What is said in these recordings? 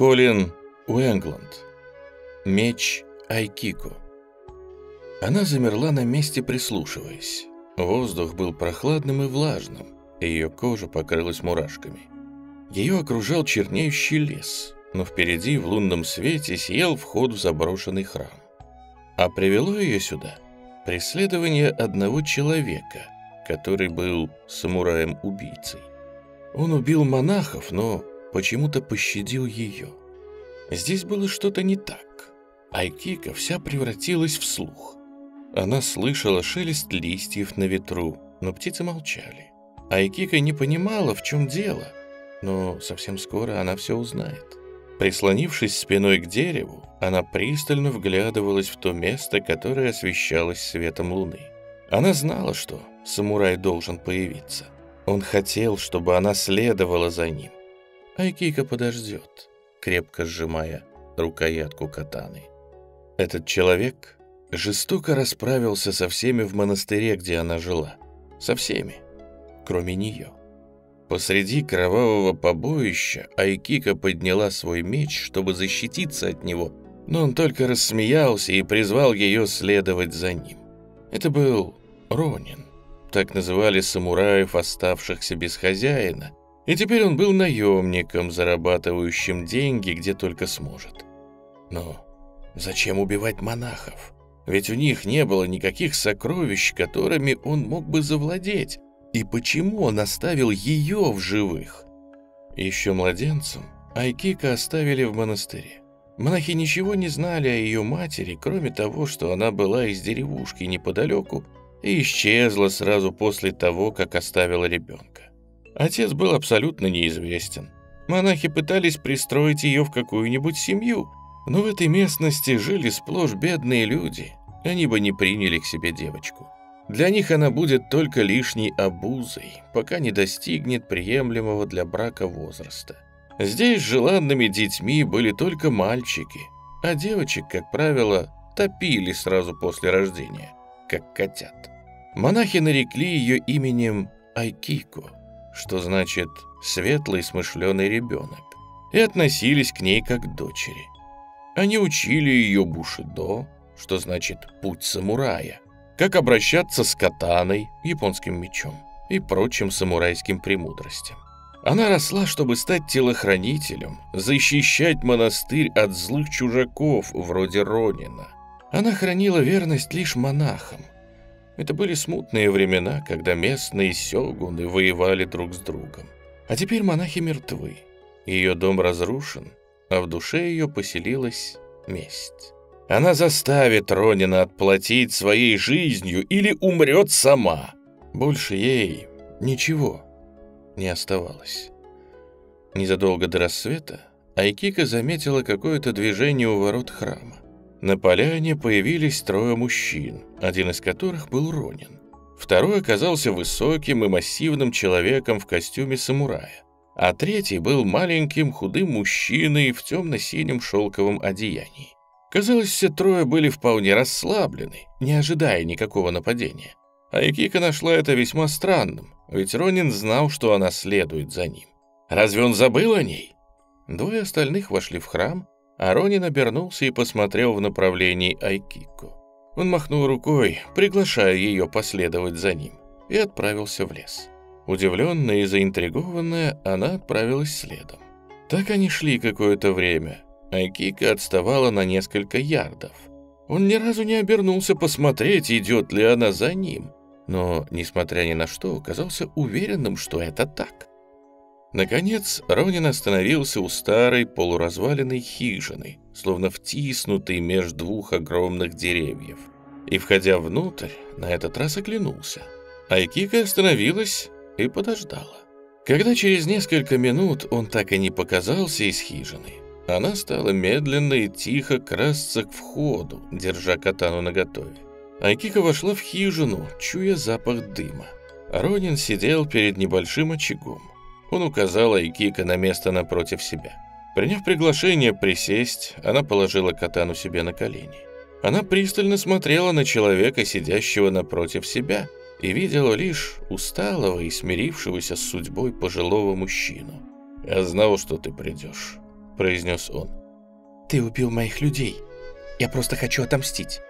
Колин Уэнгланд. Меч Айкико. Она замерла на месте, прислушиваясь. Воздух был прохладным и влажным, и ее кожа покрылась мурашками. Ее окружал чернеющий лес, но впереди в лунном свете сиял вход в заброшенный храм. А привело ее сюда преследование одного человека, который был самураем-убийцей. Он убил монахов, но почему-то пощадил ее. Здесь было что-то не так. Айкика вся превратилась в слух. Она слышала шелест листьев на ветру, но птицы молчали. Айкика не понимала, в чем дело, но совсем скоро она все узнает. Прислонившись спиной к дереву, она пристально вглядывалась в то место, которое освещалось светом луны. Она знала, что самурай должен появиться. Он хотел, чтобы она следовала за ним. Айкика подождет, крепко сжимая рукоятку катаны. Этот человек жестоко расправился со всеми в монастыре, где она жила. Со всеми, кроме нее. Посреди кровавого побоища Айкика подняла свой меч, чтобы защититься от него, но он только рассмеялся и призвал ее следовать за ним. Это был Ронин. Так называли самураев, оставшихся без хозяина, и теперь он был наемником, зарабатывающим деньги где только сможет. Но зачем убивать монахов? Ведь у них не было никаких сокровищ, которыми он мог бы завладеть. И почему он оставил ее в живых? Еще младенцем Айкика оставили в монастыре. Монахи ничего не знали о ее матери, кроме того, что она была из деревушки неподалеку и исчезла сразу после того, как оставила ребенка. Отец был абсолютно неизвестен. Монахи пытались пристроить ее в какую-нибудь семью, но в этой местности жили сплошь бедные люди. Они бы не приняли к себе девочку. Для них она будет только лишней обузой, пока не достигнет приемлемого для брака возраста. Здесь желанными детьми были только мальчики, а девочек, как правило, топили сразу после рождения, как котят. Монахи нарекли ее именем Айкико, что значит «светлый смышленый ребенок», и относились к ней как к дочери. Они учили ее бушидо, что значит «путь самурая», как обращаться с катаной, японским мечом и прочим самурайским премудростям. Она росла, чтобы стать телохранителем, защищать монастырь от злых чужаков, вроде Ронина. Она хранила верность лишь монахам. Это были смутные времена, когда местные сёгуны воевали друг с другом. А теперь монахи мертвы. Ее дом разрушен, а в душе ее поселилась месть. Она заставит Ронина отплатить своей жизнью или умрет сама. Больше ей ничего не оставалось. Незадолго до рассвета Айкика заметила какое-то движение у ворот храма. На поляне появились трое мужчин, один из которых был Ронин. Второй оказался высоким и массивным человеком в костюме самурая, а третий был маленьким худым мужчиной в темно-синем шелковом одеянии. Казалось, все трое были вполне расслаблены, не ожидая никакого нападения. Айкика нашла это весьма странным, ведь Ронин знал, что она следует за ним. Разве он забыл о ней? Двое остальных вошли в храм, а Ронин обернулся и посмотрел в направлении Айкико. Он махнул рукой, приглашая ее последовать за ним, и отправился в лес. Удивленная и заинтригованная, она отправилась следом. Так они шли какое-то время, Айкика отставала на несколько ярдов. Он ни разу не обернулся посмотреть, идет ли она за ним, но, несмотря ни на что, оказался уверенным, что это так. Наконец, Ронин остановился у старой полуразваленной хижины, словно втиснутый между двух огромных деревьев, и, входя внутрь, на этот раз оглянулся. Айкика остановилась и подождала. Когда через несколько минут он так и не показался из хижины, она стала медленно и тихо красться к входу, держа катану наготове. Айкика вошла в хижину, чуя запах дыма. Ронин сидел перед небольшим очагом. Он указал Айкика на место напротив себя. Приняв приглашение присесть, она положила катану себе на колени. Она пристально смотрела на человека, сидящего напротив себя, и видела лишь усталого и смирившегося с судьбой пожилого мужчину. «Я знал, что ты придешь», произнес он. «Ты убил моих людей. Я просто хочу отомстить».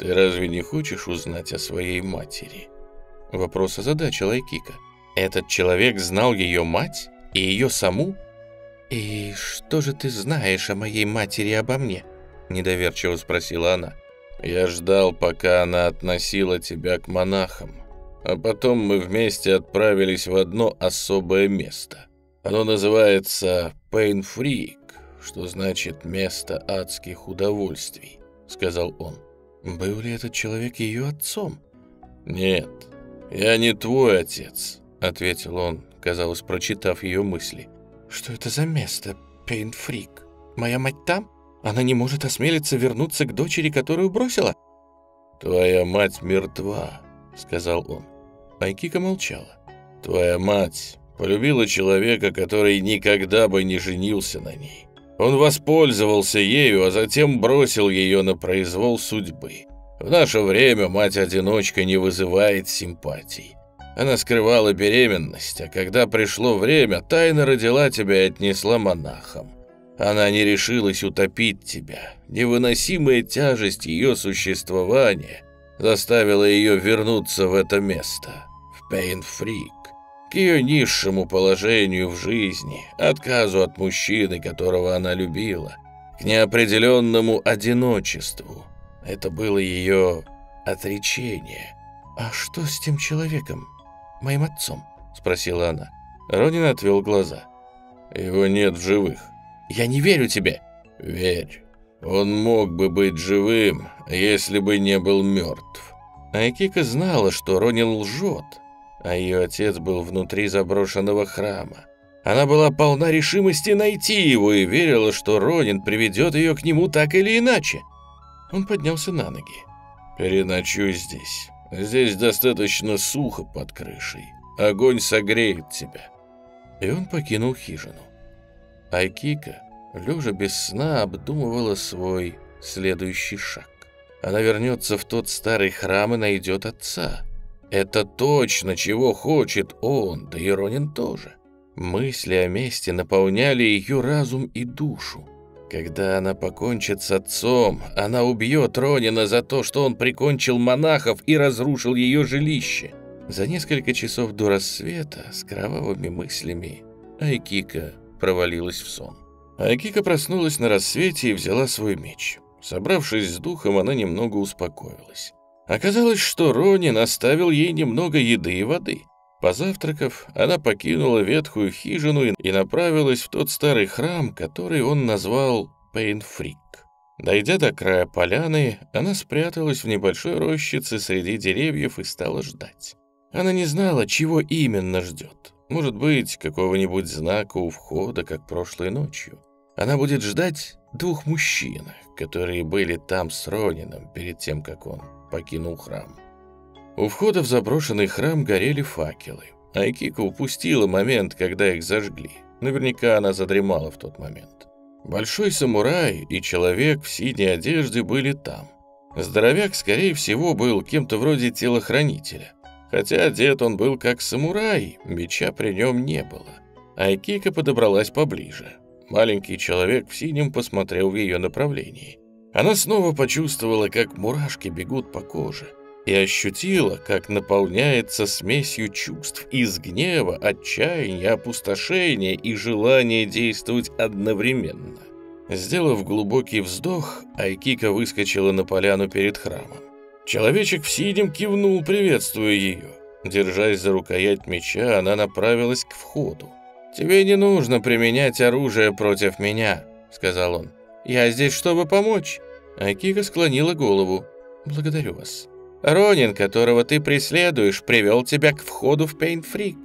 «Ты разве не хочешь узнать о своей матери?» Вопрос озадачил Айкика. «Этот человек знал ее мать и ее саму?» «И что же ты знаешь о моей матери обо мне?» Недоверчиво спросила она. «Я ждал, пока она относила тебя к монахам, а потом мы вместе отправились в одно особое место. Оно называется Freak, что значит «место адских удовольствий», — сказал он. «Был ли этот человек ее отцом?» «Нет, я не твой отец», — ответил он, казалось, прочитав ее мысли. «Что это за место, Freak? Моя мать там? Она не может осмелиться вернуться к дочери, которую бросила?» «Твоя мать мертва», — сказал он. Айкика молчала. «Твоя мать полюбила человека, который никогда бы не женился на ней. Он воспользовался ею, а затем бросил ее на произвол судьбы. В наше время мать-одиночка не вызывает симпатий. Она скрывала беременность, а когда пришло время, тайно родила тебя и отнесла монахам. Она не решилась утопить тебя. Невыносимая тяжесть ее существования заставила ее вернуться в это место, в Пейн-Фрик к ее низшему положению в жизни, отказу от мужчины, которого она любила, к неопределенному одиночеству. Это было ее отречение. «А что с тем человеком, моим отцом?» — спросила она. Ронин отвел глаза. «Его нет в живых». «Я не верю тебе». «Верь. Он мог бы быть живым, если бы не был мертв». Айкика знала, что Ронин лжет, а ее отец был внутри заброшенного храма. Она была полна решимости найти его и верила, что Ронин приведет ее к нему так или иначе. Он поднялся на ноги. «Переночуй здесь. Здесь достаточно сухо под крышей. Огонь согреет тебя». И он покинул хижину. Айкика, лежа без сна, обдумывала свой следующий шаг. Она вернется в тот старый храм и найдет отца. Это точно, чего хочет он, да и Ронин тоже. Мысли о мести наполняли ее разум и душу. Когда она покончит с отцом, она убьет Ронина за то, что он прикончил монахов и разрушил ее жилище. За несколько часов до рассвета с кровавыми мыслями Айкика провалилась в сон. Айкика проснулась на рассвете и взяла свой меч. Собравшись с духом, она немного успокоилась. Оказалось, что Ронин оставил ей немного еды и воды. Позавтракав, она покинула ветхую хижину и направилась в тот старый храм, который он назвал Пейнфрик. Дойдя до края поляны, она спряталась в небольшой рощице среди деревьев и стала ждать. Она не знала, чего именно ждет. Может быть, какого-нибудь знака у входа, как прошлой ночью. Она будет ждать двух мужчин, которые были там с Ронином перед тем, как он покинул храм. У входа в заброшенный храм горели факелы. Айкика упустила момент, когда их зажгли. Наверняка она задремала в тот момент. Большой самурай и человек в синей одежде были там. Здоровяк, скорее всего, был кем-то вроде телохранителя. Хотя одет он был как самурай, меча при нем не было. Айкика подобралась поближе. Маленький человек в синем посмотрел в ее направлении. Она снова почувствовала, как мурашки бегут по коже, и ощутила, как наполняется смесью чувств из гнева, отчаяния, опустошения и желания действовать одновременно. Сделав глубокий вздох, Айкика выскочила на поляну перед храмом. Человечек в синем кивнул, приветствуя ее. Держась за рукоять меча, она направилась к входу. «Тебе не нужно применять оружие против меня», — сказал он. Я здесь, чтобы помочь». Акика склонила голову. «Благодарю вас. Ронин, которого ты преследуешь, привел тебя к входу в Пейнфрик.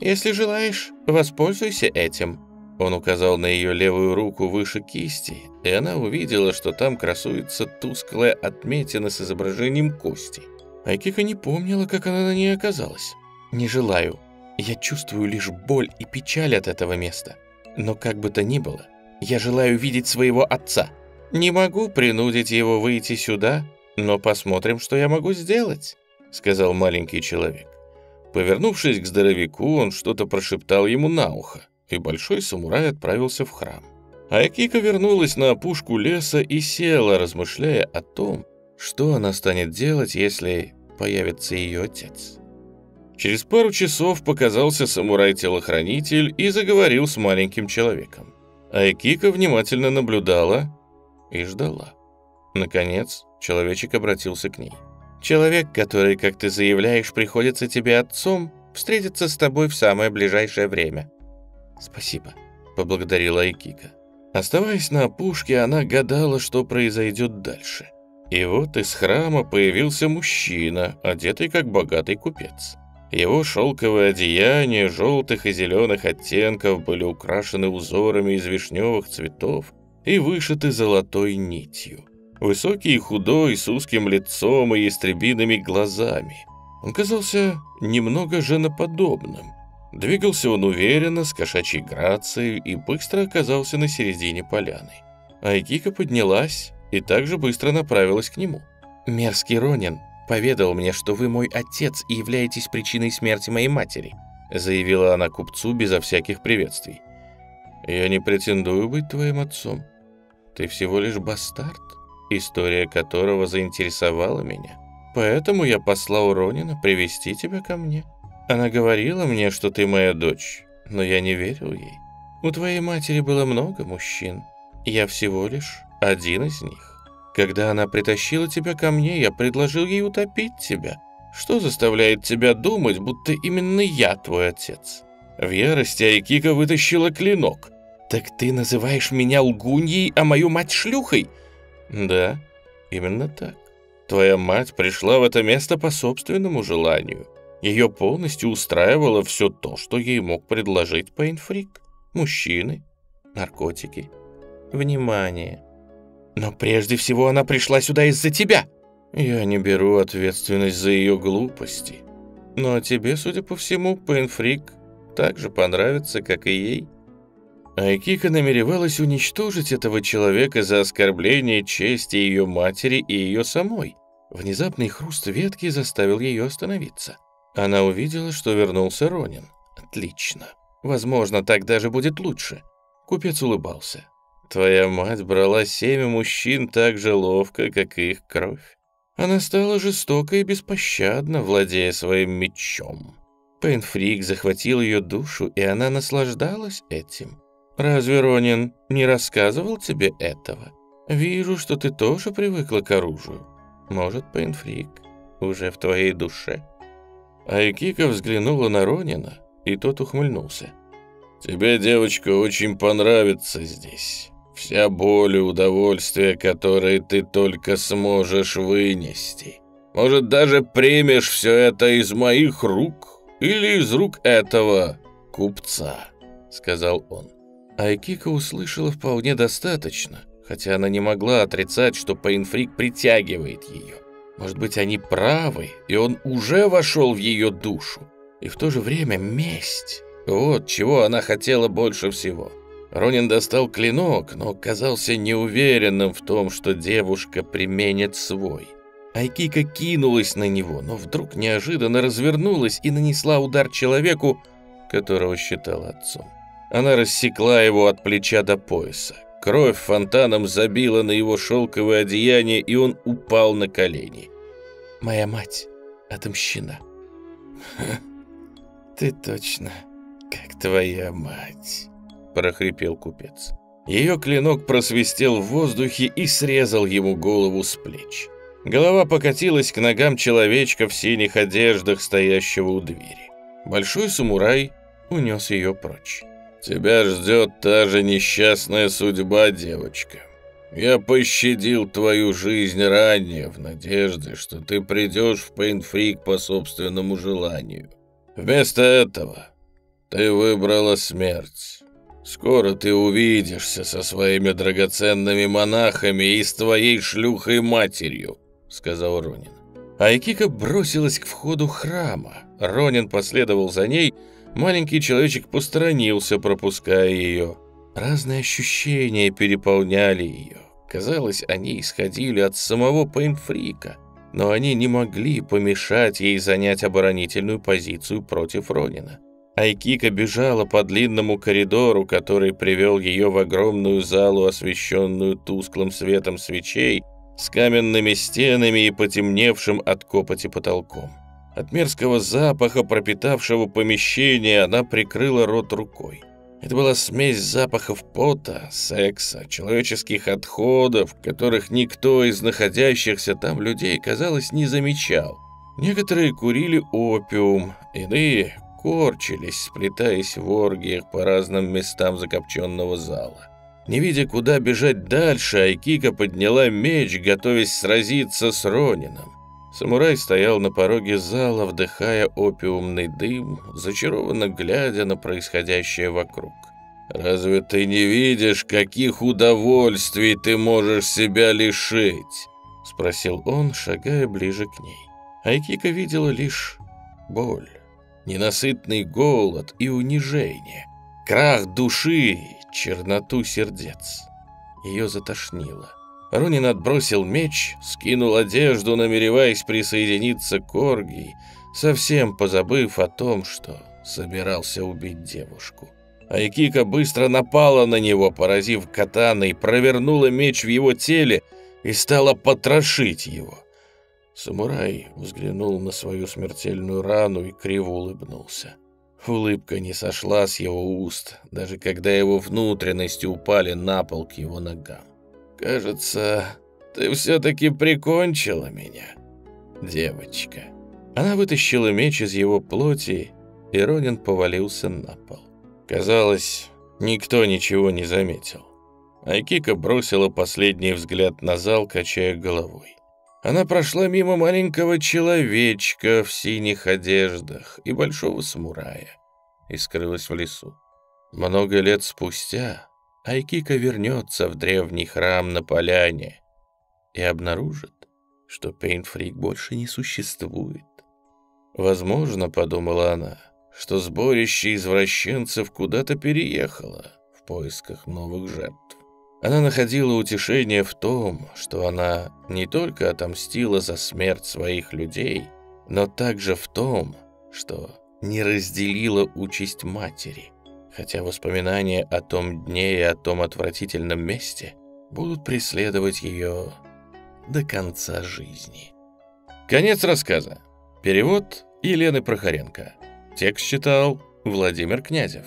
Если желаешь, воспользуйся этим». Он указал на ее левую руку выше кисти, и она увидела, что там красуется тусклая отметина с изображением кости. Айкика не помнила, как она на ней оказалась. «Не желаю. Я чувствую лишь боль и печаль от этого места. Но как бы то ни было, я желаю видеть своего отца. Не могу принудить его выйти сюда, но посмотрим, что я могу сделать», — сказал маленький человек. Повернувшись к здоровяку, он что-то прошептал ему на ухо, и большой самурай отправился в храм. Акика вернулась на опушку леса и села, размышляя о том, что она станет делать, если появится ее отец. Через пару часов показался самурай-телохранитель и заговорил с маленьким человеком. Айкика внимательно наблюдала и ждала. Наконец, человечек обратился к ней. «Человек, который, как ты заявляешь, приходится тебе отцом, встретится с тобой в самое ближайшее время». «Спасибо», — поблагодарила Айкика. Оставаясь на опушке, она гадала, что произойдет дальше. И вот из храма появился мужчина, одетый как богатый купец. Его шелковые одеяния желтых и зеленых оттенков были украшены узорами из вишневых цветов и вышиты золотой нитью. Высокий и худой, с узким лицом и ястребиными глазами. Он казался немного женоподобным. Двигался он уверенно, с кошачьей грацией и быстро оказался на середине поляны. Айкика поднялась и также быстро направилась к нему. «Мерзкий Ронин поведал мне, что вы мой отец и являетесь причиной смерти моей матери», заявила она купцу безо всяких приветствий. «Я не претендую быть твоим отцом. Ты всего лишь бастард, история которого заинтересовала меня. Поэтому я послал Ронина привести тебя ко мне. Она говорила мне, что ты моя дочь, но я не верил ей. У твоей матери было много мужчин, я всего лишь один из них. Когда она притащила тебя ко мне, я предложил ей утопить тебя. Что заставляет тебя думать, будто именно я твой отец?» В ярости Айкика вытащила клинок. «Так ты называешь меня лгуньей, а мою мать шлюхой?» «Да, именно так. Твоя мать пришла в это место по собственному желанию. Ее полностью устраивало все то, что ей мог предложить Пейнфрик. Мужчины, наркотики, внимание. Но прежде всего она пришла сюда из-за тебя. Я не беру ответственность за ее глупости. Но тебе, судя по всему, Пейнфрик так же понравится, как и ей. Айкика намеревалась уничтожить этого человека за оскорбление чести ее матери и ее самой. Внезапный хруст ветки заставил ее остановиться. Она увидела, что вернулся Ронин. Отлично. Возможно, так даже будет лучше. Купец улыбался. Твоя мать брала семя мужчин так же ловко, как их кровь. Она стала жестока и беспощадна, владея своим мечом. Пенфрик захватил ее душу, и она наслаждалась этим. Разве Ронин не рассказывал тебе этого? Вижу, что ты тоже привыкла к оружию. Может, Пенфрик уже в твоей душе?» Айкика взглянула на Ронина, и тот ухмыльнулся. «Тебе, девочка, очень понравится здесь. Вся боль и удовольствие, которые ты только сможешь вынести. Может, даже примешь все это из моих рук или из рук этого купца», — сказал он. Айкика услышала вполне достаточно, хотя она не могла отрицать, что Пейнфрик притягивает ее. Может быть, они правы, и он уже вошел в ее душу. И в то же время месть. Вот чего она хотела больше всего. Ронин достал клинок, но казался неуверенным в том, что девушка применит свой. Айкика кинулась на него, но вдруг неожиданно развернулась и нанесла удар человеку, которого считала отцом. Она рассекла его от плеча до пояса. Кровь фонтаном забила на его шелковое одеяние, и он упал на колени. «Моя мать отомщена». «Ты точно как твоя мать». — прохрипел купец. Ее клинок просвистел в воздухе и срезал ему голову с плеч. Голова покатилась к ногам человечка в синих одеждах, стоящего у двери. Большой самурай унес ее прочь. «Тебя ждет та же несчастная судьба, девочка. Я пощадил твою жизнь ранее в надежде, что ты придешь в Пейнфрик по собственному желанию. Вместо этого ты выбрала смерть. Скоро ты увидишься со своими драгоценными монахами и с твоей шлюхой-матерью», — сказал Ронин. Айкика бросилась к входу храма. Ронин последовал за ней, маленький человечек посторонился, пропуская ее. Разные ощущения переполняли ее. Казалось, они исходили от самого Пейнфрика, но они не могли помешать ей занять оборонительную позицию против Ронина. Айкика бежала по длинному коридору, который привел ее в огромную залу, освещенную тусклым светом свечей, с каменными стенами и потемневшим от копоти потолком. От мерзкого запаха, пропитавшего помещение, она прикрыла рот рукой. Это была смесь запахов пота, секса, человеческих отходов, которых никто из находящихся там людей, казалось, не замечал. Некоторые курили опиум, иные корчились, сплетаясь в оргиях по разным местам закопченного зала. Не видя, куда бежать дальше, Айкика подняла меч, готовясь сразиться с Ронином. Самурай стоял на пороге зала, вдыхая опиумный дым, зачарованно глядя на происходящее вокруг. «Разве ты не видишь, каких удовольствий ты можешь себя лишить?» — спросил он, шагая ближе к ней. Айкика видела лишь боль, ненасытный голод и унижение, крах души, черноту сердец. Ее затошнило. Ронин отбросил меч, скинул одежду, намереваясь присоединиться к Оргии, совсем позабыв о том, что собирался убить девушку. Айкика быстро напала на него, поразив катаной, провернула меч в его теле и стала потрошить его. Самурай взглянул на свою смертельную рану и криво улыбнулся. Улыбка не сошла с его уст, даже когда его внутренности упали на пол к его ногам. «Кажется, ты все-таки прикончила меня, девочка». Она вытащила меч из его плоти, и Ронин повалился на пол. Казалось, никто ничего не заметил. Айкика бросила последний взгляд на зал, качая головой. Она прошла мимо маленького человечка в синих одеждах и большого самурая и скрылась в лесу. Много лет спустя Айкика вернется в древний храм на поляне и обнаружит, что Пейнфрик больше не существует. Возможно, подумала она, что сборище извращенцев куда-то переехало в поисках новых жертв. Она находила утешение в том, что она не только отомстила за смерть своих людей, но также в том, что не разделила участь матери хотя воспоминания о том дне и о том отвратительном месте будут преследовать ее до конца жизни. Конец рассказа. Перевод Елены Прохоренко. Текст читал Владимир Князев.